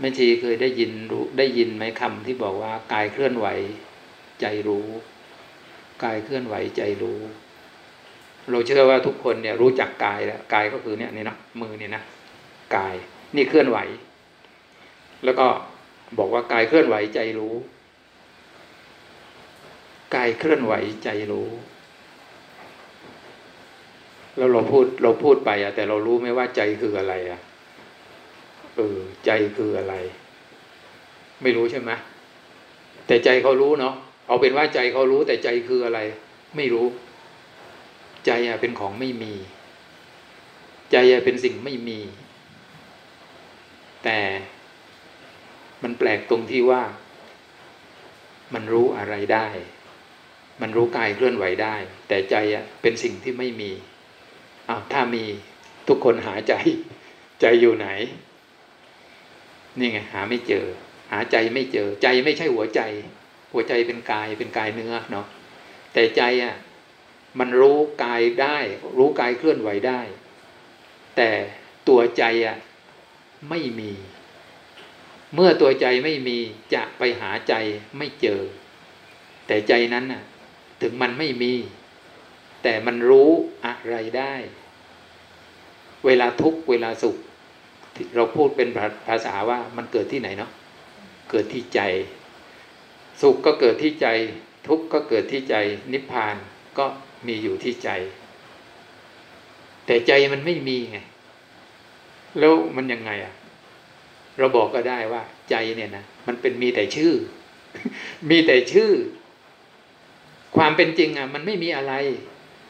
แม่ชีเคยได้ยินรู้ได้ยินไหมคำที่บอกว่ากายเคลื่อนไหว ใจรู้ กายเคลื่อนไหวใจรู้ เราเชื่อว่าทุกคนเนี่ยรู้จักกายแล้วกายก็คือเนี่ยนี่นะมือเนี่ยนะกายนี่เคลื่อนไหว แล้วก็บอกว่ากายเคลื่อนไหวใจรู้ กายเคลื่อนไหวใจรู้แล้วเราพูดเราพูดไปอะแต่เรารู้ไหมว่าใจคืออะไรอะ เออใจคืออะไร ไม่รู้ใช่ไหมแต่ใจเขารู้เนาะเอาเป็นว่าใจเขารู้แต่ใจคืออะไร ไม่รู้ ใจอะเป็นของไม่มี ใจอะเป็นสิ่งไม่มี แต่มันแปลกตรงที่ว่า มันรู้อะไรได้ มันรู้กายเคลื่อนไหวได้ แต่ใจอะเป็นสิ่งที่ไม่มีอ้าวถ้ามีทุกคนหาใจ ใจอยู่ไหน นี่ไงหาไม่เจอ หาใจไม่เจอ ใจไม่ใช่หัวใจ หัวใจเป็นกายเป็นกายเนื้อเนาะแต่ใจอะมันรู้กายได้ รู้กายเคลื่อนไหวได้ แต่ตัวใจอะไม่มี เมื่อตัวใจไม่มีจะไปหาใจไม่เจอ แต่ใจนั้นน่ะ ถึงมันไม่มี แต่มันรู้อะไรได้ เวลาทุกเวลาสุข เราพูดเป็นภาษาว่ามันเกิดที่ไหนเนาะเกิดที่ใจ สุขก็เกิดที่ใจ ทุกข์ก็เกิดที่ใจ นิพพานก็มีอยู่ที่ใจ แต่ใจมันไม่มีไง แล้วมันยังไงอะ่ะ เราบอกก็ได้ว่า ใจเนี่ยนะมันเป็นมีแต่ชื่อ มีแต่ชื่อ ความเป็นจริงอะ มันไม่มีอะไร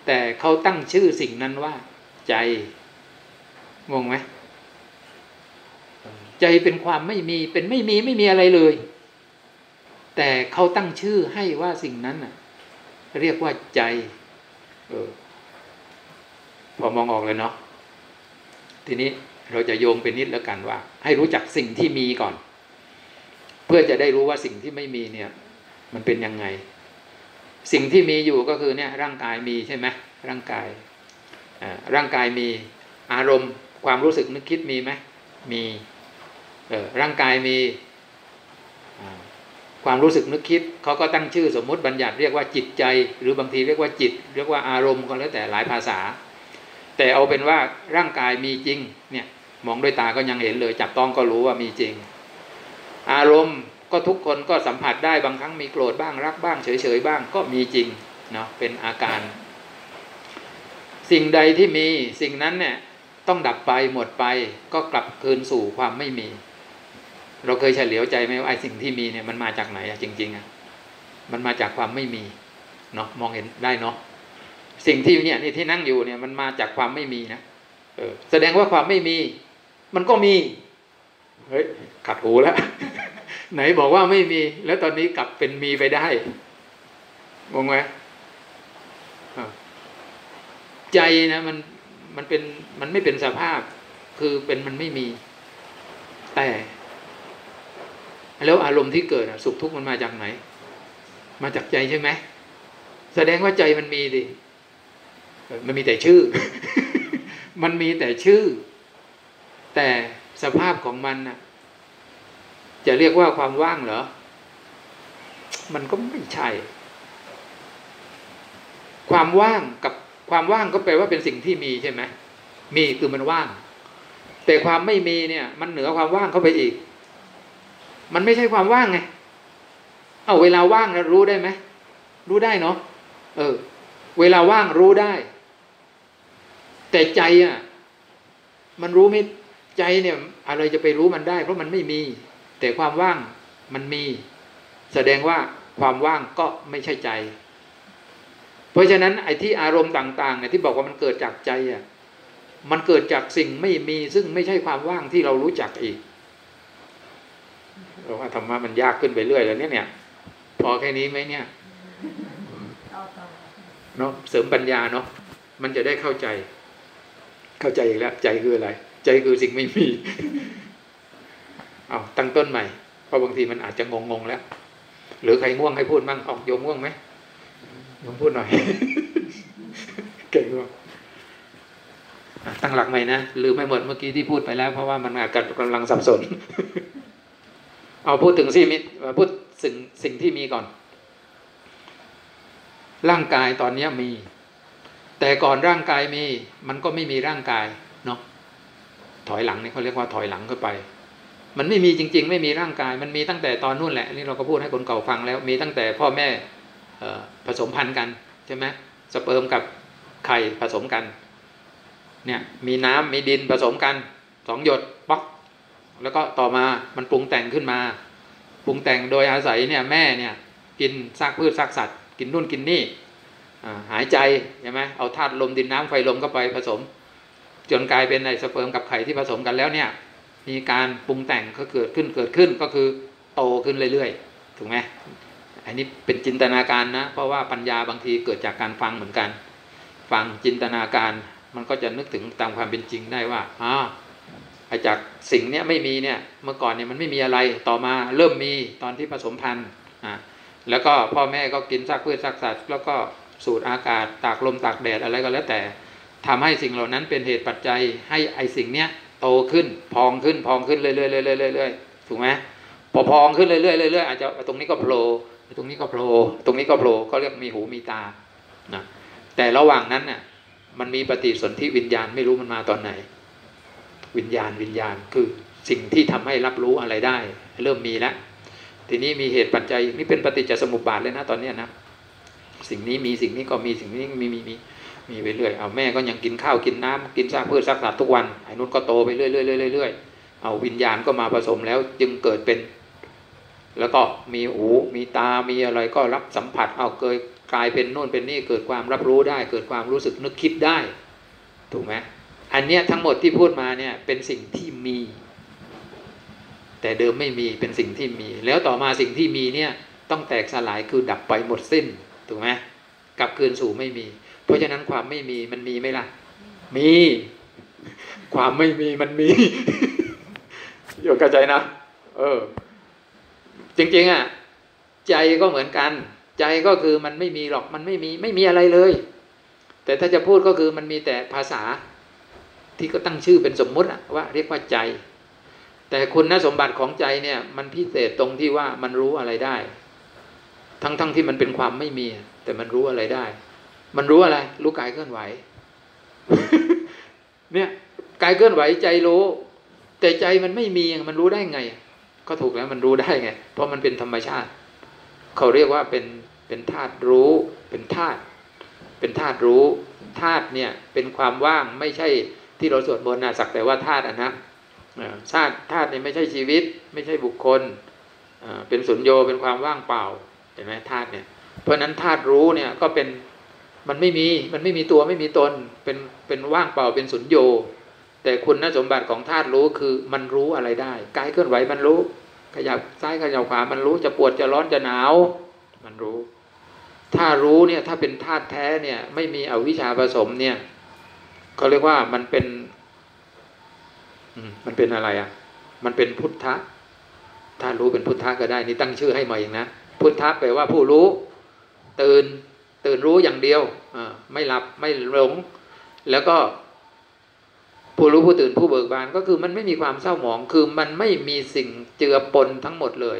แต่เขาตั้งชื่อสิ่งนั้นว่า ใจงงไหม ใจเป็นความไม่มีเป็นไม่มีไม่มีอะไรเลย แต่เขาตั้งชื่อให้ว่าสิ่งนั้นอะเรียกว่าใจ เออ พอมองออกเลยเนาะทีนี้เราจะโยงเป็นนิดแล้วกันว่า ให้รู้จักสิ่งที่มีก่อน เพื่อจะได้รู้ว่าสิ่งที่ไม่มีเนี่ย มันเป็นยังไง สิ่งที่มีอยู่ก็คือเนี่ย ร่างกายมีใช่ไหมร่างกายร่างกายมีอารมณ์ความรู้สึกนึกคิดมีไหมมี ร่างกายมีความรู้สึกนึกคิดเขาก็ตั้งชื่อสมมุติบัญญัติเรียกว่าจิตใจ หรือบางทีเรียกว่าจิต เรียกว่าอารมณ์ก็แล้วแต่หลายภาษา แต่เอาเป็นว่าร่างกายมีจริงเนี่ยมองด้วยตาก็ยังเห็นเลย จับต้องก็รู้ว่ามีจริง อารมณ์ก็ทุกคนก็สัมผัสได้บางครั้งมีโกรธบ้างรักบ้างเฉยๆบ้างก็มีจริงเนาะเป็นอาการ สิ่งใดที่มีสิ่งนั้นเนี่ยต้องดับไปหมดไปก็กลับคืนสู่ความไม่มี เราเคยเฉลียวใจไหมว่าไอ้สิ่งที่มีเนี่ยมันมาจากไหนอะจริง ๆอะมันมาจากความไม่มีเนาะมองเห็นได้เนาะสิ่งที่เนี่ยนี่ที่นั่งอยู่เนี่ยมันมาจากความไม่มีนะเออ แสดงว่าความไม่มี มันก็มี เฮ้ยขัดหูแล้ว ไหนบอกว่าไม่มี แล้วตอนนี้กลับเป็นมีไปได้งงไหมใจนะมันมันเป็นมันไม่เป็นสภาพ คือเป็นมันไม่มี แต่ แล้วอารมณ์ที่เกิดสุขทุกข์มันมาจากไหน มาจากใจใช่ไหมแสดงว่าใจมันมีดิมันมีแต่ชื่อ มันมีแต่ชื่อ แต่สภาพของมันน่ะ จะเรียกว่าความว่างเหรอ มันก็ไม่ใช่ ความว่างกับความว่างก็แปลว่าเป็นสิ่งที่มีใช่ไหมมีคือมันว่าง แต่ความไม่มีเนี่ย มันเหนือความว่างเข้าไปอีก มันไม่ใช่ความว่างไง เอาเวลาว่างเรารู้ได้ไหมรู้ได้เนาะเออ เวลาว่างรู้ได้ แต่ใจอะ มันรู้ไม่ใจเนี่ย อะไรจะไปรู้มันได้ เพราะมันไม่มี แต่ความว่างมันมี แสดงว่าความว่างก็ไม่ใช่ใจ เพราะฉะนั้นไอ้ที่อารมณ์ต่างๆเนี่ยที่บอกว่ามันเกิดจากใจอะ มันเกิดจากสิ่งไม่มีซึ่งไม่ใช่ความว่างที่เรารู้จักอีก เราว่าธรรมะมันยากขึ้นไปเรื่อยแล้วเนี่ยเนี่ย พอแค่นี้ไหมเนี่ยเนาะเสริมปัญญาเนาะมันจะได้เข้าใจ เข้าใจอีกแล้ว ใจคืออะไร ใจคือสิ่งไม่มีเอาตั้งต้นใหม่เพราะบางทีมันอาจจะงงๆแล้ว หรือใครง่วงให้พูดมั่งออกโยมง่วงไหมโยมพูดหน่อย เก่งมากตั้งหลักใหม่นะลืมไม่หมดเมื่อกี้ที่พูดไปแล้ว เพราะว่ามันอาจจะกำลังสับสน เอาพูดถึงสิ่งพูดสิ่งสิ่งที่มีก่อน ร่างกายตอนนี้มี แต่ก่อนร่างกายมี มันก็ไม่มีร่างกายเนาะถอยหลังนี่เขาเรียกว่าถอยหลังเข้าไป มันไม่มีจริง ๆ ไม่มีร่างกาย มันมีตั้งแต่ตอนนู่นแหละนี่เราก็พูดให้คนเก่าฟังแล้ว มีตั้งแต่พ่อแม่ผสมพันธุ์กันใช่ไหมสเปิร์มกับไข่ผสมกันเนี่ยมีน้ำมีดินผสมกันสองหยด แล้วก็ต่อมามันปรุงแต่งขึ้นมา ปรุงแต่งโดยอาศัยเนี่ยแม่เนี่ยกินซากพืชซากสัตว์ กินนู่นกินนี่หายใจใช่ไหมเอาธาตุลมดินน้ำไฟลมเข้าไปผสม จนกลายเป็นในสเปิร์มกับไข่ที่ผสมกันแล้วเนี่ยมีการปรุงแต่งก็เกิดขึ้นเกิดขึ้นก็คือโตขึ้นเรื่อยๆถูกไหมอันนี้เป็นจินตนาการนะ เพราะว่าปัญญาบางทีเกิดจากการฟังเหมือนกัน ฟังจินตนาการมันก็จะนึกถึงตามความเป็นจริงได้ว่าอ่า จากสิ่งเนี้ยไม่มีเนี่ยเมื่อก่อนเนี่ยมันไม่มีอะไรต่อมาเริ่มมีตอนที่ผสมพันธุ์อ่าแล้วก็พ่อแม่ก็กินซากพืชซากสัตว์ แล้วก็สูดอากาศตากลมตากแดดอะไรก็แล้วแต่ทำให้สิ่งเหล่านั้นเป็นเหตุปัจจัยให้ไอสิ่งเนี้ยโตขึ้นพองขึ้นพองขึ้นเรื่อยๆเรื่อยๆเรื่อยๆถูกไหมพอพองขึ้นเรื่อยๆเรื่อยๆอาจจะตรงนี้ก็โผล่ตรงนี้ก็โผล่ตรงนี้ก็โผล่เขาเรียกมีหูมีตานะแต่ระหว่างนั้นเนี่ยมันมีปฏิสนธิวิญญาณไม่รู้มันมาตอนไหน วิญญาณวิญญาณคือสิ่งที่ทำให้รับรู้อะไรได้ เริ่มมีแล้วทีนี้มีเหตุปัจจัยนี่เป็นปฏิจจสมุปบาทเลยนะตอนนี้นะสิ่งนี้มีสิ่งนี้ก็มีสิ่งนี้มีมีมีมีไปเรื่อยเอาแม่ก็ยังกินข้าวกินน้ำกินซากพืชซากสัตว์ทุกวันไอ้นุ่นก็โตไปเรื่อยเรื่อยเรื่อยเรื่อยเอาวิญญาณก็มาผสมแล้วจึงเกิดเป็น แล้วก็มีหูมีตามีอะไรก็รับสัมผัส เอาเกิดกลายเป็นโน่นเป็นนี่เกิดความรับรู้ได้ เกิดความรู้สึกนึกคิดได้ ถูกไหม อันเนี้ยทั้งหมดที่พูดมาเนี่ยเป็นสิ่งที่มี แต่เดิมไม่มีเป็นสิ่งที่มี แล้วต่อมาสิ่งที่มีเนี่ยต้องแตกสลายคือดับไปหมดสิ้นถูกไหมกลับคืนสู่ไม่มี เพราะฉะนั้นความไม่มีมันมีไหมล่ะ มี ความไม่มีมันมีโยกกระใจนะเออ จริงๆอะใจก็เหมือนกัน ใจก็คือมันไม่มีหรอกมันไม่มีไม่มีอะไรเลย แต่ถ้าจะพูดก็คือมันมีแต่ภาษา ที่ก็ตั้งชื่อเป็นสมมุติว่าเรียกว่าใจ แต่คุณสมบัติของใจเนี่ย มันพิเศษตรงที่ว่ามันรู้อะไรได้ ทั้งๆทที่มันเป็นความไม่มี แต่มันรู้อะไรได้ มันรู้อะไร รู้กายเคลื่อนไหว เนี่ยกายเคลื่อนไหวใจรู้ แต่ใจมันไม่มีมันรู้ได้ไง ก็ถูกแล้วมันรู้ได้ไง เพราะมันเป็นธรรมชาติ เขาเรียกว่าเป็นเป็นธาตุรู้ เป็นธาตุเป็นธาตุรู้ธาตุเนี่ย เป็นความว่างไม่ใช่ ที่เราสวดมนต์นะสักแต่ว่าธาตุนะธาตุธาตุนี่ไม่ใช่ชีวิต ไม่ใช่บุคคลเป็นสุญโยเป็นความว่างเปล่าเห็นไหมธาตุเนี่ยเพราะนั้นธาตุรู้เนี่ยก็เป็นมันไม่มีมันไม่มีตัวไม่มีตนเป็นเป็นว่างเปล่าเป็นสุญโย แต่คุณสมบัติของธาตุรู้คือมันรู้อะไรได้กายเคลื่อนไหวมันรู้ ขยับซ้ายขยับขวามันรู้จะปวดจะร้อนจะหนาว มันรู้ ถ้ารู้เนี่ยถ้าเป็นธาตุแท้เนี่ยไม่มีอวิชชาผสมเนี่ย เขาเรียกว่ามันเป็นมันเป็นอะไรอะ มันเป็นพุทธะ ถ้ารู้เป็นพุทธะก็ได้ นี่ตั้งชื่อให้ใหม่อย่างนะ พุทธะแปลว่าผู้รู้ ตื่น ตื่นรู้อย่างเดียวอไม่หลับไม่หลง แล้วก็ ผู้รู้ผู้ตื่นผู้เบิกบาน ก็คือมันไม่มีความเศร้าหมอง คือมันไม่มีสิ่งเจือปนทั้งหมดเลย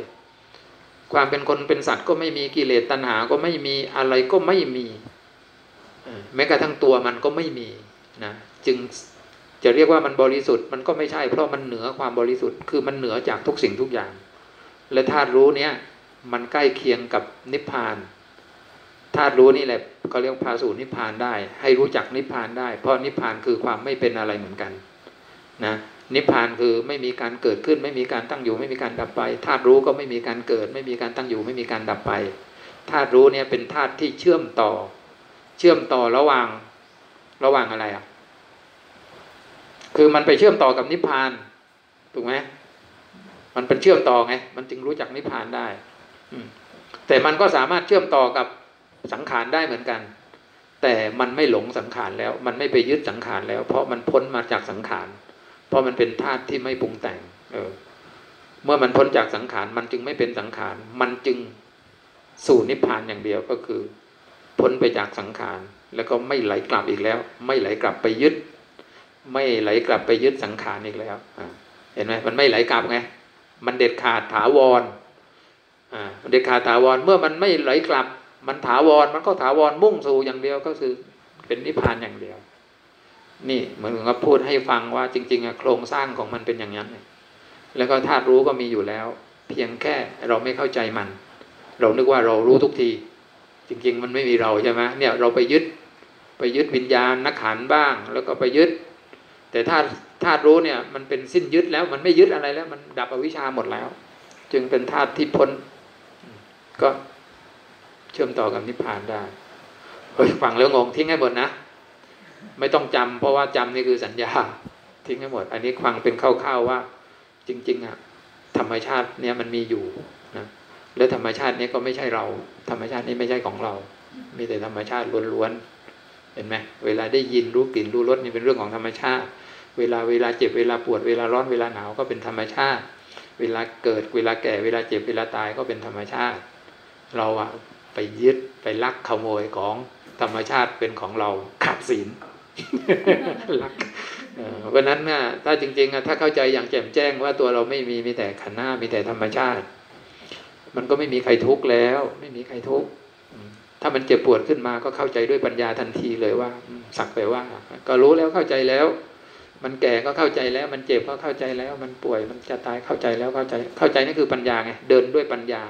ความเป็นคนเป็นสัตว์ก็ไม่มีกิเลสตัณหา ก็ไม่มีอะไรก็ไม่มีแม้กระทั่งตัวมันก็ไม่มี นะจึงจะเรียกว่ามันบริสุทธิ์มันก็ไม่ใช่ เพราะมันเหนือความบริสุทธิ์คือมันเหนือจากทุกสิ่งทุกอย่าง และธาตุรู้เนี้ยมันใกล้เคียงกับนิพพานธาตุรู้นี่แหละเขาเรียกพาสู่นิพพานได้ ให้รู้จักนิพพานได้ เพราะนิพพานคือความไม่เป็นอะไรเหมือนกันนะนิพพานคือไม่มีการเกิดขึ้น ไม่มีการตั้งอยู่ ไม่มีการดับไปธาตุรู้ก็ไม่มีการเกิด ไม่มีการตั้งอยู่ ไม่มีการดับไปธาตุรู้เนี่ยเป็นธาตุที่เชื่อมต่อ เชื่อมต่อระหว่าง ระหว่างอะไรอะ คือมันไปเชื่อมต่อกับนิพพาน ถูกไหมมันเป็นเชื่อมต่อไง มันจึงรู้จักนิพพานได้แต่มันก็สามารถเชื่อมต่อกับสังขารได้เหมือนกัน แต่มันไม่หลงสังขารแล้ว มันไม่ไปยึดสังขารแล้ว เพราะมันพ้นมาจากสังขาร เพราะมันเป็นธาตุที่ไม่ปรุงแต่ง เออ เมื่อมันพ้นจากสังขาร มันจึงไม่เป็นสังขาร มันจึงสู่นิพพานอย่างเดียวก็คือ พ้นไปจากสังขาร แล้วก็ไม่ไหลกลับอีกแล้ว ไม่ไหลกลับไปยึด ไม่ไหลกลับไปยึดสังขารอีกแล้วเห็นไหมมันไม่ไหลกลับไงมันเด็ดขาดถาวรอ่ามันเด็ดขาดถาวรเมื่อมันไม่ไหลกลับ มันถาวรมันก็ถาวรมุ่งสู่อย่างเดียวก็คือเป็นนิพพานอย่างเดียว นี่เหมือนกับพูดให้ฟังว่าจริงๆอะโครงสร้างของมันเป็นอย่างนั้นแล้วก็ธาตุรู้ก็มีอยู่แล้ว เพียงแค่เราไม่เข้าใจมัน เรานึกว่าเรารู้ทุกที จริง ๆ มันไม่มีเราใช่ไหมเนี่ยเราไปยึด ไปยึดวิญญาณนักขันบ้าง แล้วก็ไปยึด แต่ธาตุธาตุรู้เนี่ยมันเป็นสิ้นยึดแล้ว มันไม่ยึดอะไรแล้ว มันดับอวิชชาหมดแล้ว จึงเป็นธาตุที่พ้น ก็เชื่อมต่อกับนิพพานได้เฮ้ยฟังแล้วงงทิ้งให้หมดนะไม่ต้องจำเพราะว่าจำนี่คือสัญญาทิ้งให้หมด อันนี้ฟังเป็นคร่าวๆว่า จริง ๆอะธรรมชาติเนี่ยมันมีอยู่นะและธรรมชาตินี้ก็ไม่ใช่เรา ธรรมชาตินี้ไม่ใช่ของเรา มีแต่ธรรมชาติล้วนๆ เห็นไหมเวลาได้ยินรู้กลิ่นรู้รสนี่เป็นเรื่องของธรรมชาติ เวลาเวลาเจ็บเวลาปวดเวลาร้อนเวลาหนาวก็เป็นธรรมชาติ เวลาเกิดเวลาแก่เวลาเจ็บเวลาตายก็เป็นธรรมชาติ เราอะไปยึดไปลักขโมยของธรรมชาติเป็นของเราขาดศีลลักเพราะนั้นน่ะถ้าจริงๆอะถ้าเข้าใจอย่างแจ่มแจ้งว่าตัวเราไม่มีมีแต่ขันธ์หน้ามีแต่ธรรมชาติ มันก็ไม่มีใครทุกข์แล้ว ไม่มีใครทุกข์ ถ้ามันเจ็บปวดขึ้นมาก็เข้าใจด้วยปัญญาทันทีเลยว่า สักไปว่า ก็รู้แล้วเข้าใจแล้ว มันแก่ก็เข้าใจแล้ว มันเจ็บก็เข้าใจแล้ว มันป่วยมันจะตายเข้าใจแล้วเข้าใจเข้าใจนี่คือปัญญาไงเดินด้วยปัญญา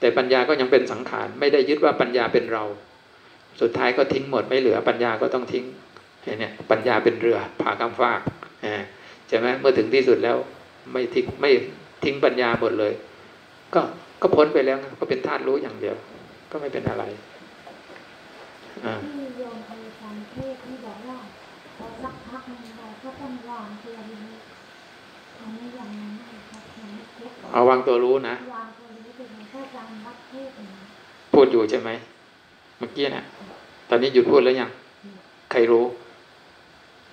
แต่ปัญญาก็ยังเป็นสังขารไม่ได้ยึดว่าปัญญาเป็นเรา สุดท้ายก็ทิ้งหมดไม่เหลือปัญญาก็ต้องทิ้งเห็นเนี่ยปัญญาเป็นเรือผ่ากำฟากอ่าใช่ไหมเมื่อถึงที่สุดแล้วไม่ทิ้งไม่ทิ้งปัญญาหมดเลย ก็ก็พ้นไปแล้วก็เป็นธาตุรู้อย่างเดียว ก็ไม่เป็นอะไร ที่โยมเคยฟังเทศที่บอกว่าพอสักพักหนึงเราก็ต้องวางตัวนี้อันนี้ยังไม่ได้ครับยังไม่เก็ตเอาวางตัวรู้นะวางตัวนี้เป็นไงถ้าจำรับเทศอย่างนี้พูดอยู่ใช่ไหมเมื่อกี้นะ่ะตอนนี้หยุดพูดแล้วยัง ใครรู้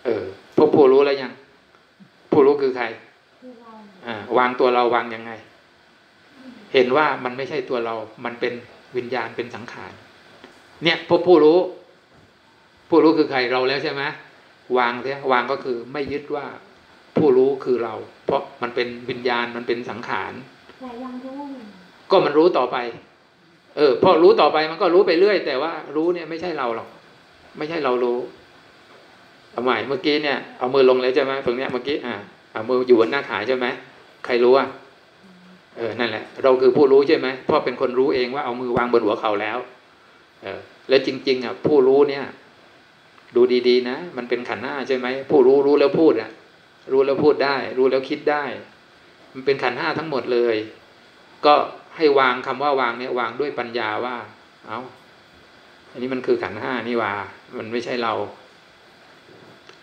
เออพวกผู้รู้แล้วยัง ผู้รู้คือใครคือเราอ่าวางตัวเราวางยังไง เห็นว่ามันไม่ใช่ตัวเรา มันเป็นวิญญาณเป็นสังขาร เนี่ยพวกผู้รู้ ผู้รู้คือใครเราแล้วใช่ไหมวางเสียวางก็คือไม่ยึดว่าผู้รู้คือเรา เพราะมันเป็นวิญญาณมันเป็นสังขารแต่ยังรู้อยู่ก็มันรู้ต่อไป เออพอรู้ต่อไปมันก็รู้ไปเรื่อย แต่ว่ารู้เนี่ยไม่ใช่เราหรอก ไม่ใช่เรารู้เอาใหม่เมื่อกี้เนี่ยเอามือลงเลยใช่ไหมตรงเนี้ยเมื่อกี้อ่าเอามืออยู่บนหน้าขาใช่ไหมใครรู้อะเออนั่นแหละ เราคือผู้รู้ใช่ไหมเพราะเป็นคนรู้เองว่าเอามือวางบนหัวเข่าแล้ว เออแล้วจริง ๆ อะ ผู้รู้เนี่ย ดูดีๆ นะ มันเป็นขันธ์หน้าใช่ไหมผู้รู้รู้แล้วพูดอะ รู้แล้วพูดได้ รู้แล้วคิดได้ มันเป็นขันธ์ห้าทั้งหมดเลย ก็ให้วางคำว่าวางเนี่ยวางด้วยปัญญาว่า เอาอันนี้มันคือขันธ์ห้านี่ว่า มันไม่ใช่เรา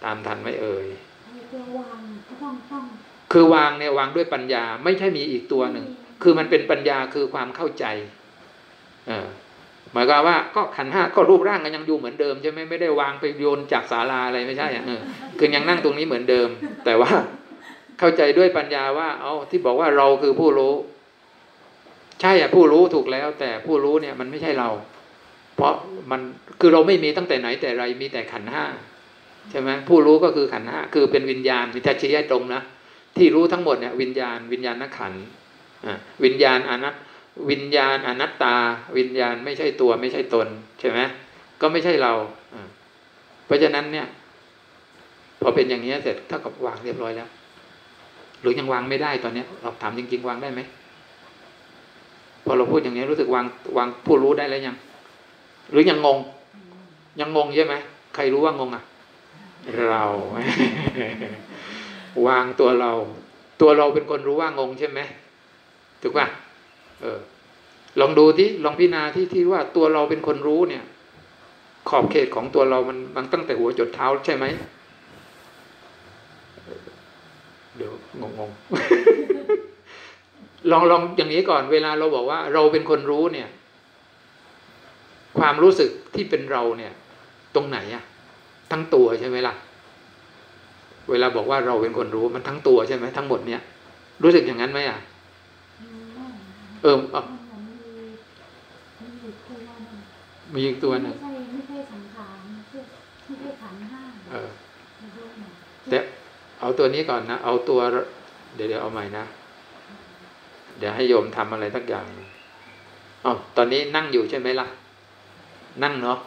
ตามทันไหม่เอ่ยไอ้ตัววางก็ต้องต้องคือวางเนี่ยวางด้วยปัญญา ไม่ใช่มีอีกตัวหนึ่ง คือมันเป็นปัญญาคือความเข้าใจ เออ หมายความว่าก็ขันห้าก็รูปร่างกันยังอยู่เหมือนเดิมใช่ไหมไม่ได้วางไปโยนจากศาลาอะไรไม่ใช่อะคือยังนั่งตรงนี้เหมือนเดิม แต่ว่าเข้าใจด้วยปัญญาว่า เอาที่บอกว่าเราคือผู้รู้ ใช่อะผู้รู้ถูกแล้ว แต่ผู้รู้เนี่ยมันไม่ใช่เรา เพราะมันคือเราไม่มีตั้งแต่ไหนแต่ไรมีแต่ขันห้าใช่ไหมผู้รู้ก็คือขันห้าคือเป็นวิญญาณวิทัชยะตรงนะที่รู้ทั้งหมดเนี่ยวิญญาณ วิญญาณนักขันวิญญาณอนัต วิญญาณอนัตตา วิญญาณไม่ใช่ตัวไม่ใช่ตน ใช่ไหมก็ไม่ใช่เราเพราะฉะนั้นเนี่ย พอเป็นอย่างนี้เสร็จเท่ากับวางเรียบร้อยแล้ว หรือยังวางไม่ได้ตอนเนี้ยเราถามจริง ๆ วางได้ไหมพอเราพูดอย่างนี้รู้สึกวางวางผู้รู้ได้แล้วยัง หรือยังงง ยังงงใช่ไหมใครรู้ว่างงอะ เรา วางตัวเรา ตัวเราเป็นคนรู้ว่างงใช่ไหมถูกป่ะ เออ ลองดูที่ลองพิจารณาที่ที่ว่าตัวเราเป็นคนรู้เนี่ย ขอบเขตของตัวเรามันมันตั้งแต่หัวจดเท้าใช่ไหมเดี๋ยวงงงๆลองลองอย่างนี้ก่อน เวลาเราบอกว่าเราเป็นคนรู้เนี่ย ความรู้สึกที่เป็นเราเนี่ย ตรงไหนอะทั้งตัวใช่ไหมล่ะเวลาบอกว่าเราเป็นคนรู้มันทั้งตัวใช่ไหมทั้งหมดเนี่ย รู้สึกอย่างนั้นไหมอะ เออเอามันเหมือนมีมีอยู่ตัวหนึงมีอีกตัวหนึ่งไม่ใช่ไม่ใช่สังขารไม่ใช่ไม่ใช่ขันธ์ห้าเออในโลกเนี่ยแต่เอาตัวนี้ก่อนนะ เอาตัว เดี๋ยวเดี๋ยวเอาใหม่นะ เดี๋ยวให้โยมทำอะไรทักอย่างอ๋อตอนนี้นั่งอยู่ใช่ไหมล่ะ นั่งเนาะ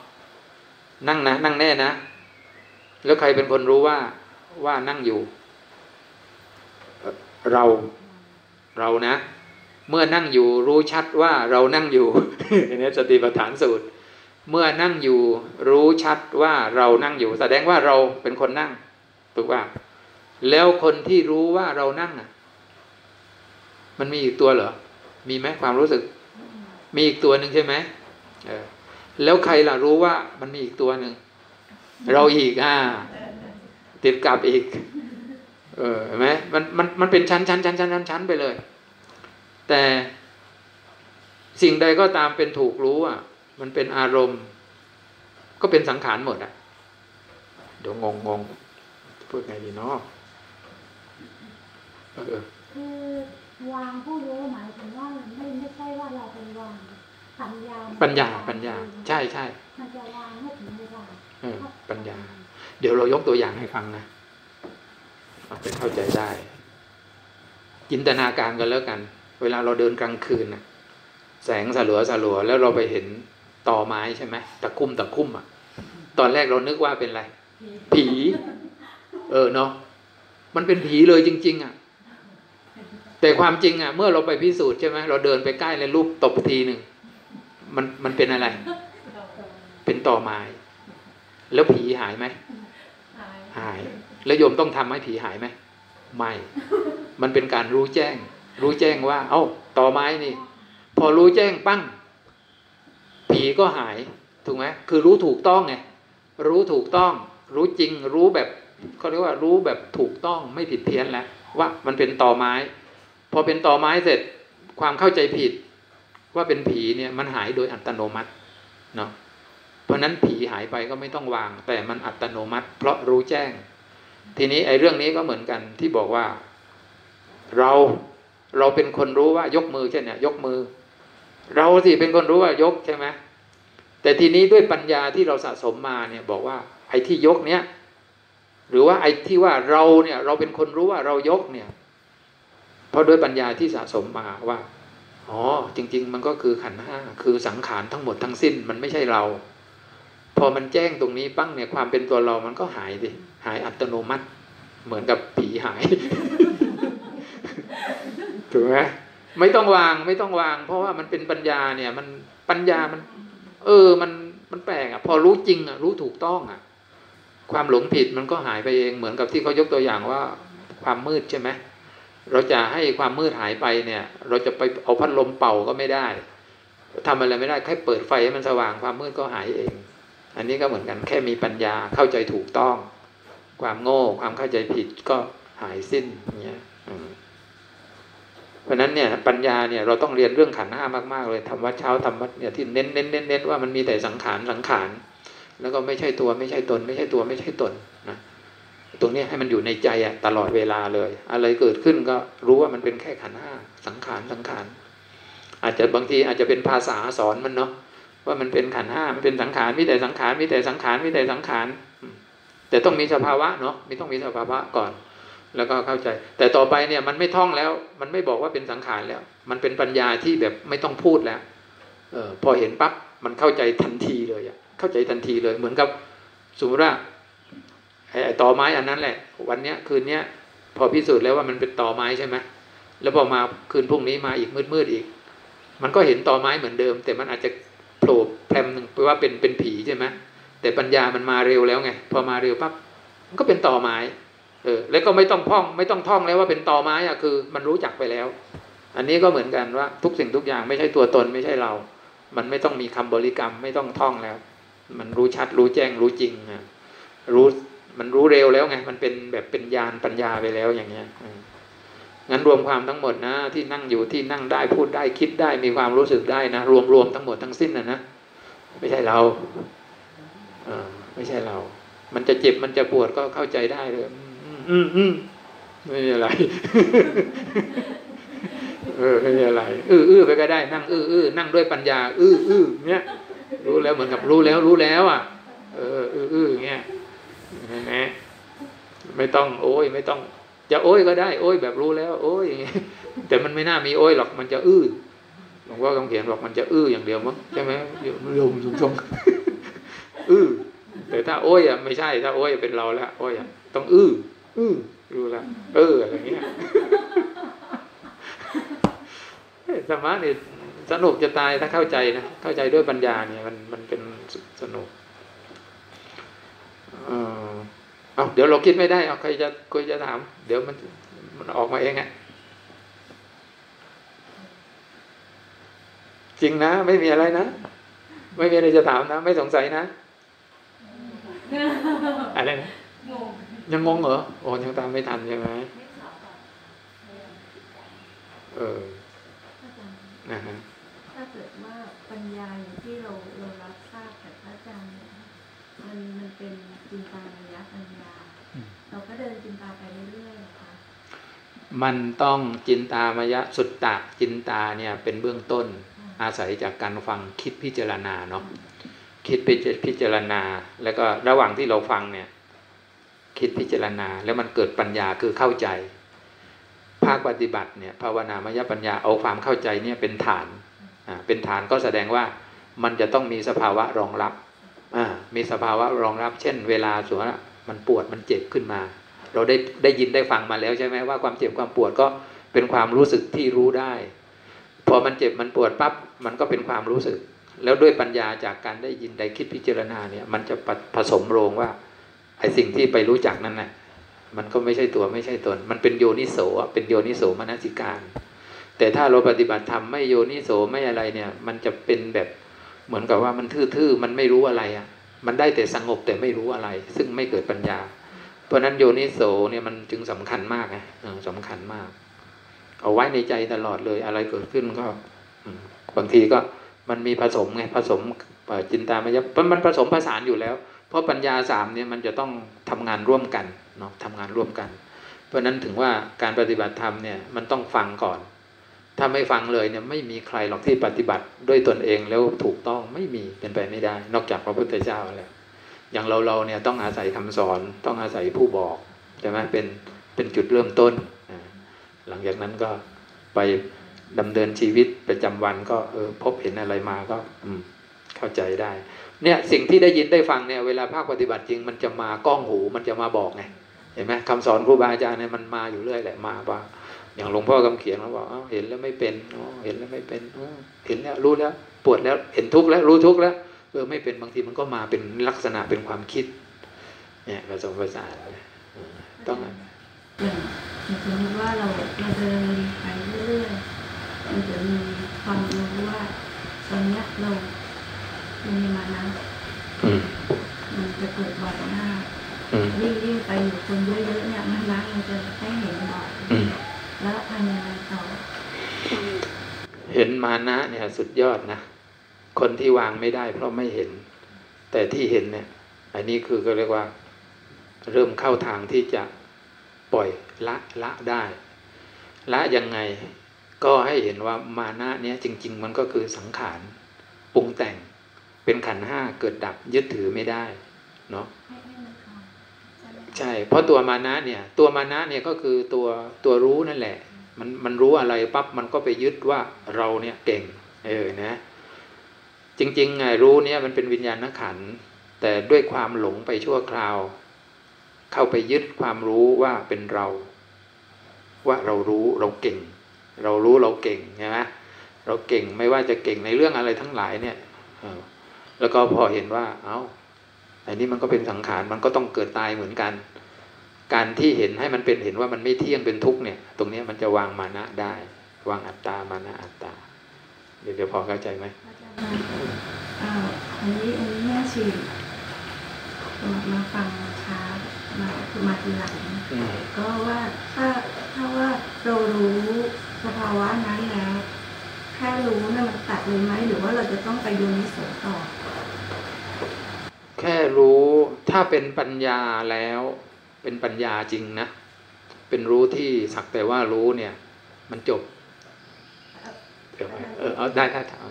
นั่งนะ นั่งแน่นะ แล้วใครเป็นคนรู้ว่า ว่านั่งอยู่ เรา เรานะ เมื่อนั่งอยู่รู้ชัดว่าเรานั่งอยู่อันนี้สติปัฏฐานสูตร เมื่อนั่งอยู่รู้ชัดว่าเรานั่งอยู่ แสดงว่าเราเป็นคนนั่งถูกว่าแล้วคนที่รู้ว่าเรานั่งอะ มันมีอีกตัวเหรอ มีไหมความรู้สึก มีอีกตัวหนึ่งใช่ไหมเออ แล้วใครล่ะรู้ว่ามันมีอีกตัวหนึ่ง เราอีกอ่าติดกับอีก เออเห็นไหมมันมันมันเป็นชั้นชั้นชั้นชั้นชั้นชั้นไปเลย แต่สิ่งใดก็ตามเป็นถูกรู้อะ มันเป็นอารมณ์ ก็เป็นสังขารหมดอะ เดี๋ยวงงงงพูดไงดีเนาะเออคือวางผู้รู้หมายถึงว่าไม่ไม่ใช่ว่าเราเป็นวางปัญญามันปัญญาปัญญา ใช่ใช่มันจะวางไม่ถึงเวลาเออปัญญา เดี๋ยวเรายกตัวอย่างให้ฟังนะเอาไปเข้าใจได้ จินตนาการกันแล้วกัน เวลาเราเดินกลางคืนนะแสงสลัวสลัวแล้วเราไปเห็นต่อไม้ใช่ไหมตะคุ่มตะคุ่มอะ ตอนแรกเรานึกว่าเป็นอะไร ผี เออเนาะมันเป็นผีเลยจริง ๆ อะ แต่ความจริงอะ เมื่อเราไปพิสูจน์ใช่ไหมเราเดินไปใกล้แล้วรูปตบทีหนึ่งมันมันเป็นอะไร เป็นต่อไม้ แล้วผีหายไหมหาย แล้วโยมต้องทำให้ผีหายไหมไม่ มันเป็นการรู้แจ้ง รู้แจ้งว่า เอ้า ต่อไม้นี่ พอรู้แจ้งปั้ง ผีก็หาย ถูกไหมคือรู้ถูกต้องไงรู้ถูกต้อง รู้จริง รู้แบบเขาเรียกว่ารู้แบบถูกต้องไม่ผิดเพี้ยนแล้วว่ามันเป็นต่อไม้ พอเป็นต่อไม้เสร็จความเข้าใจผิด ว่าเป็นผีเนี่ยมันหายโดยอัตโนมัติเนาะเพราะนั้นผีหายไปก็ไม่ต้องวาง แต่มันอัตโนมัติ เพราะรู้แจ้ง ทีนี้ไอ้เรื่องนี้ก็เหมือนกันที่บอกว่า เรา เราเป็นคนรู้ว่ายกมือเช่เนี่ยยกมือ เราสิเป็นคนรู้ว่ายกใช่ไหมแต่ทีนี้ด้วยปัญญาที่เราสะสมมาเนี่ยบอกว่าไอ้ที่ยกเนี้ยหรือว่าไอ้ที่ว่าเราเนี่ย เราเป็นคนรู้ว่าเรายกเนี่ย เพราะด้วยปัญญาที่สะสมมาว่าอ๋อจริง ๆ มันก็คือขันห้าคือสังขารทั้งหมดทั้งสิ้นมันไม่ใช่เรา พอมันแจ้งตรงนี้ปั้งเนี่ยความเป็นตัวเรามันก็หายดิหายอัตโนมัติ เหมือนกับผีหาย ถูกไหมไม่ต้องวางไม่ต้องวาง เพราะว่ามันเป็นปัญญาเนี่ย มันปัญญามัน เออมันมันแปลกอะ พอรู้จริงอะ รู้ถูกต้องอะ ความหลงผิดมันก็หายไปเองเหมือนกับที่เขายกตัวอย่างว่า ความมืดใช่ไหมเราจะให้ความมืดหายไปเนี่ย เราจะไปเอาพัดลมเป่าก็ไม่ได้ทำอะไรไม่ได้แค่เปิดไฟให้มันสว่างความมืดก็หายเอง อันนี้ก็เหมือนกันแค่มีปัญญาเข้าใจถูกต้อง ความโง่ความเข้าใจผิดก็หายสิ้นเนี่ย ราะนั้นเนี่ยปัญญาเนี่ยเราต้องเรียนเรื่องขันห้ามาก ๆ เลยทำวัดเช้าทำวัดเนี่ยที่เน้นเน้นเน้นเน้นว่ามันมีแต่สังขารสังขาร แล้วก็ไม่ใช่ตัวไม่ใช่ตน ไม่ใช่ตัวไม่ใช่ตนนะตรงนี้ให้มันอยู่ในใจอะตลอดเวลาเลย อะไรเกิดขึ้นก็รู้ว่ามันเป็นแค่ขันห้าสังขารสังขารอาจจะบางทีอาจจะเป็นภาษาสอนมันเนาะว่ามันเป็นขันห้ามันเป็นสังขารมีแต่สังขารมีแต่สังขารมีแต่สังขารแต่ต้องมีสภาวะเนาะมีต้องมีสภาวะก่อน แล้วก็เข้าใจ แต่ต่อไปเนี่ยมันไม่ท่องแล้ว มันไม่บอกว่าเป็นสังขารแล้ว มันเป็นปัญญาที่แบบไม่ต้องพูดแล้วเออพอเห็นปั๊บมันเข้าใจทันทีเลยอะเข้าใจทันทีเลยเหมือนกับสมมติว่าไอ้ต่อไม้อันนั้นแหละ วันเนี้ยคืนเนี้ยพอพิสูจน์แล้วว่ามันเป็นต่อไม้ใช่ไหมแล้วพอมาคืนพรุ่งนี้มาอีกมืดๆอีก มันก็เห็นต่อไม้เหมือนเดิม แต่มันอาจจะโผล่แพรมหนึ่งไปว่าเป็นเป็นผีใช่ไหมแต่ปัญญามันมาเร็วแล้วไง พอมาเร็วปั๊บมันก็เป็นต่อไม้ เออแล้วก็ไม่ต้องพ่อง ไม่ต้องท่องแล้วว่าเป็นต่อไม้อะคือ มันรู้จักไปแล้ว อันนี้ก็เหมือนกันว่าทุกสิ่งทุกอย่างไม่ใช่ตัวตนไม่ใช่เรา มันไม่ต้องมีคำบริกรรมไม่ต้องท่องแล้ว มันรู้ชัดรู้แจ้งรู้จริงอะรู้มันรู้เร็วแล้วไง มันเป็นแบบเป็นญาณปัญญาไปแล้วอย่างเงี้ยงั้นรวมความทั้งหมดนะที่นั่งอยู่ที่นั่งได้พูดได้คิดได้มีความรู้สึกได้นะรวมรวมทั้งหมดทั้งสิ้นนะนะไม่ใช่เราอไม่ใช่เรา มันจะเจ็บมันจะปวดก็เข้าใจได้เลย อืมอืมไม่มีอะไร เออไม่มีอะไร อื้ออื้อไปก็ได้ นั่ง อื้ออื้อนั่งด้วยปัญญา อื้ออื้อเนี้ย รู้แล้วเหมือนกับรู้แล้ว รู้แล้วอะ เออ อื้ออื้อเงี้ยนะไม่ต้อง โอ้ย ไม่ต้อง จะโอ้ยก็ได้ โอ้ยแบบรู้แล้ว โอ้ยแต่มันไม่น่ามีโอ้ยหรอก มันจะอื้อหลวงพ่อคำเขียนบอกมันจะอื้ออย่างเดียวมั้งใช่ไหมโยมทรงๆอื้อแต่ถ้าโอ้ยอะไม่ใช่ ถ้าโอ้ยเป็นเราแล้วโอ้ยอะต้องอื้อ อื้อรู้ละเอออะไรเงี้ยธรรมะนี่สนุกจะตายถ้าเข้าใจนะเข้าใจด้วยปัญญาเนี่ย มันมันเป็นสนุกเออเอาเดี๋ยวเราคิดไม่ได้เอาใครจะคุยจะถาม เดี๋ยวมันมันออกมาเองอะจริงนะไม่มีอะไรนะไม่มีอะไรจะถามนะ ไม่สงสัยนะอะไรนะ ยังงงเหรอโอ้ยังตามไม่ทันใช่ไหมเออนะฮะถ้าเกิดว่าปัญญาอย่างที่เราเรารับทราบจากพระอาจารย์เนี่ยมันมันเป็นจินตามยปัญญา เราก็เดินจินตาไปเรื่อยๆนะคะมันต้องจินตามยะสุตตะจินตาเนี่ยเป็นเบื้องต้นอาศัยจากการฟังคิดพิจารณาเนาะคิดพิจารณา แล้วก็ระหว่างที่เราฟังเนี่ย คิดพิจารณา แล้วมันเกิดปัญญาคือเข้าใจ ภาคปฏิบัติเนี่ยภาวนามยปัญญาเอาความเข้าใจเนี่ยเป็นฐานอ่าเป็นฐานก็แสดงว่ามันจะต้องมีสภาวะรองรับอ่ามีสภาวะรองรับ เช่น เวลาสว่ามันปวดมันเจ็บขึ้นมา เราได้ได้ยินได้ฟังมาแล้วใช่ไหมว่าความเจ็บความปวดก็เป็นความรู้สึกที่รู้ได้ พอมันเจ็บมันปวดปั๊บมันก็เป็นความรู้สึก แล้วด้วยปัญญาจากการได้ยินได้คิดพิจารณาเนี่ย มันจะผสมโรงว่า ไอสิ่งที่ไปรู้จักนั้นน่ะ มันก็ไม่ใช่ตัวไม่ใช่ตน มันเป็นโยนิโสเป็นโยนิโสมนสิการ แต่ถ้าเราปฏิบัติธรรมไม่โยนิโสไม่อะไรเนี่ย มันจะเป็นแบบเหมือนกับว่ามันทื่อๆมันไม่รู้อะไรอะ มันได้แต่สงบแต่ไม่รู้อะไร ซึ่งไม่เกิดปัญญา เพราะนั้นโยนิโสเนี่ยมันจึงสำคัญมากไงสำคัญมาก เอาไว้ในใจตลอดเลยอะไรเกิดขึ้นก็บางทีก็มันมีผสมไงผสมจินตามายะมันผสมผสานอยู่แล้ว เพราะปัญญาสามเนี่ยมันจะต้องทำงานร่วมกันเนาะทำงานร่วมกัน เพราะนั้นถึงว่าการปฏิบัติธรรมเนี่ยมันต้องฟังก่อน ถ้าไม่ฟังเลยเนี่ยไม่มีใครหรอกที่ปฏิบัติด้วยตนเองแล้วถูกต้องไม่มีเป็นไปไม่ได้ นอกจากพระพุทธเจ้าแล้วอย่างเราเราเนี่ยต้องอาศัยคำสอนต้องอาศัยผู้บอกใช่ไหมเป็นเป็นจุดเริ่มต้น หลังจากนั้นก็ไปดำเนินชีวิตประจำวันก็เออพบเห็นอะไรมาก็อืมเข้าใจได้ เนี่ยสิ่งที่ได้ยินได้ฟังเนี่ยเวลาภาคปฏิบัติจริง มันจะมากล้องหูมันจะมาบอกไงเห็นไหมคำสอนครูบาอาจารย์เนี่ยมันมาอยู่เรื่อยแหละมาว่าอย่างหลวงพ่อคำเขียนเขาบอกเห็นแล้วไม่เป็นเห็นแล้วไม่เป็นเห็นแล้วรู้แล้วปวดแล้วเห็นทุกข์แล้วรู้ทุกข์แล้วเออไม่เป็นบางทีมันก็มาเป็นลักษณะเป็นความคิด เนี่ยผสมผสานต้องอย่างสมมติว่าเราเราเดินไปเรื่อยๆมันจะมีความรู้ว่าตอนนี้เรา มันมีมานะมันจะเกิดบ่อยมากยิ่งยิ่งไปอยู่คนเยอะๆเนี่ยมันนะมันจะให้เห็นบ่อยแล้วทำยังไงต่อ เห็นมานะเนี่ยสุดยอดนะ คนที่วางไม่ได้เพราะไม่เห็น แต่ที่เห็นเนี่ย อันนี้คือก็เรียกว่า เริ่มเข้าทางที่จะปล่อยละละได้ ละยังไงก็ให้เห็นว่ามานะเนี้ยจริง ๆ มันก็คือสังขารปรุงแต่ง เป็นขันห้าเกิดดับยึดถือไม่ได้เนาะใช่ เพราะตัวมานะเนี่ย ตัวมานะเนี่ยก็คือตัวตัวรู้นั่นแหละ มันมันรู้อะไรปั๊บมันก็ไปยึดว่าเราเนี่ยเก่ง เออนะ จริงๆไงรู้เนี่ยมันเป็นวิญญาณขันแต่ด้วยความหลงไปชั่วคราว เข้าไปยึดความรู้ว่าเป็นเรา ว่าเรารู้เราเก่ง เรารู้เราเก่งใช่ไหมเราเก่งไม่ว่าจะเก่งในเรื่องอะไรทั้งหลายเนี่ย แล้วก็พอเห็นว่า เอา้าอันนี้มันก็เป็นสังขารมันก็ต้องเกิดตายเหมือนกัน การที่เห็นให้มันเป็นเห็นว่ามันไม่เที่ยงเป็นทุกข์เนี่ย ตรงนี้มันจะวางมานะได้ วางอัตตามานะอัตตา เดี๋ยวพอเข้าใจไหมอันนี้อันนี้แม่ชีมาฟังช้ามาคือมาทีหลังก็ว่าถ้าถ้าว่าเรารู้สภาวะนั้นแล้วแค่รู้นะ่ะมันตัดเลยไหมหรือว่าเราจะต้องไปโยนิโสต่อแค่ รู้ถ้าเป็นปัญญาแล้วเป็นปัญญาจริงนะ เป็นรู้ที่สักแต่ว่ารู้เนี่ย มันจบเดี๋ยวเออเอาได้ถ้าถาม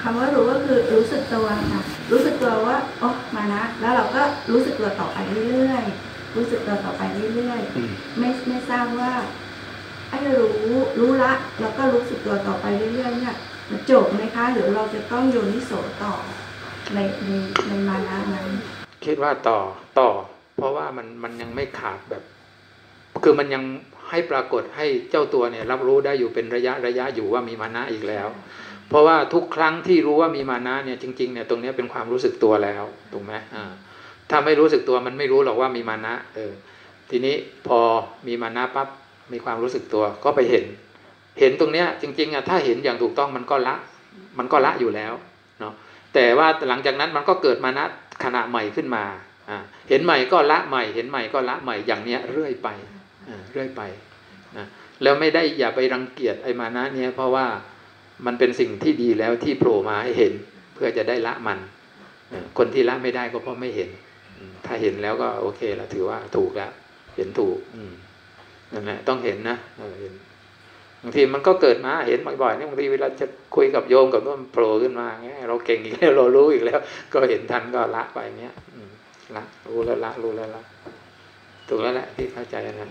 คำว่ารู้ก็คือรู้สึกตัวค่ะรู้สึกตัวว่าอ๋อมานะ แล้วเราก็รู้สึกตัวต่อไปเรื่อยๆรู้สึกตัวต่อไปเรื่อยๆไม่ไม่ทราบว่าไอ้รู้รู้ละ แล้วก็รู้สึกตัวต่อไปเรื่อยๆเนี่ยมันจบไหมคะ หรือเราจะต้องโยนิโสต่อ ในในในมานะนั้นคิดว่าต่อต่อ เพราะว่ามันมันยังไม่ขาดแบบ คือมันยังให้ปรากฏให้เจ้าตัวเนี่ย รับรู้ได้อยู่เป็นระยะระยะอยู่ว่ามีมานะอีกแล้ว เพราะว่าทุกครั้งที่รู้ว่ามีมานะเนี่ยจริงๆเนี่ยตรงนี้เป็นความรู้สึกตัวแล้วถูกไหมอ่าถ้าไม่รู้สึกตัวมันไม่รู้หรอกว่ามีมานะ เออ ทีนี้พอมีมานะปั๊บมีความรู้สึกตัวก็ไปเห็น เห็นตรงเนี้ย จริงๆอะถ้าเห็นอย่างถูกต้องมันก็ละ มันก็ละอยู่แล้ว แต่ว่าหลังจากนั้นมันก็เกิดมานะขณะใหม่ขึ้นมา เห็นใหม่ก็ละใหม่ เห็นใหม่ก็ละใหม่อย่างเนี้ยเรื่อยไปเรื่อยไปนะแล้วไม่ได้อย่าไปรังเกียจไอ้มานะเนี้ยเพราะว่ามันเป็นสิ่งที่ดีแล้วที่โผล่มาให้เห็นเพื่อจะได้ละมันคนที่ละไม่ได้ก็เพราะไม่เห็น ถ้าเห็นแล้วก็โอเคล้วถือว่าถูกแล้วเห็นถูกนั่นแหละต้องเห็นนะเห็น บางทีมันก็เกิดมาเห็นบ่อยๆนี่บางทีเวลาจะคุยกับโยมกับนู่นโผล่ขึ้นมาเงี้ยเราเก่งอีกแล้วเรารู้อีกแล้ว ก็เห็นทันก็ละไปเงี้ยละรู้แล้วละรู้แล้วละถูกแล้วแหละที่เข้าใจนะ